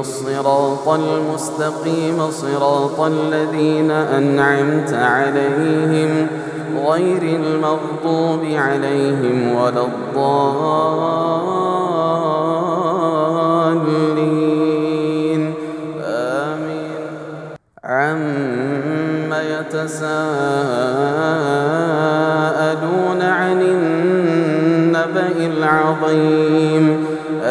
الصراط المستقيم صراط الذين أنعمت عليهم غير المغضوب عليهم ولا الضالين. آمين. عم يتساءلون عن النبأ العظيم.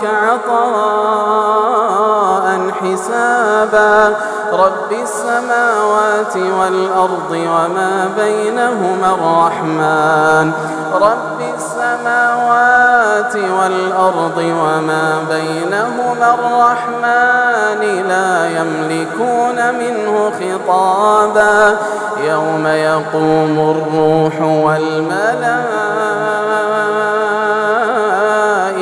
ربك عطاء حسابا. رب السماوات والأرض وما بينهما الرحمن. رب السماوات والأرض وما بينهما الرحمن لا يملكون منه خطابا. يوم يقوم الروح والملائكة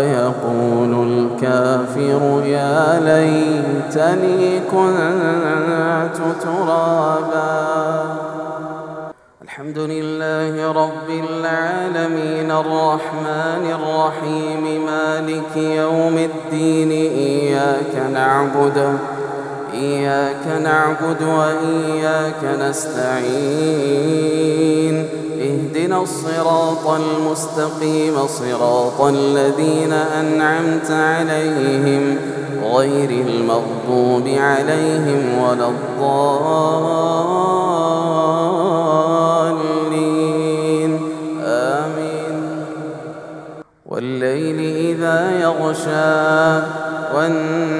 ويقول الكافر يا ليتني كنت ترابا. الحمد لله رب العالمين الرحمن الرحيم مالك يوم الدين إياك نعبد إياك نعبد وإياك نستعين. اهدنا الصراط المستقيم صراط الذين أنعمت عليهم غير المغضوب عليهم ولا الضالين. آمين. والليل إذا يغشى والنهار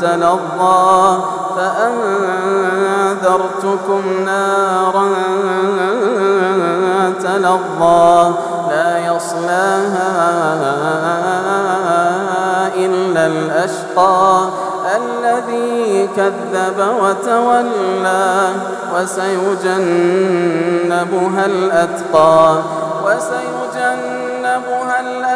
تلظى فأنذرتكم نارا تلظى لا يصلاها إلا الأشقى الذي كذب وتولى وسيجنبها الأتقى وسيجنبها الأتقى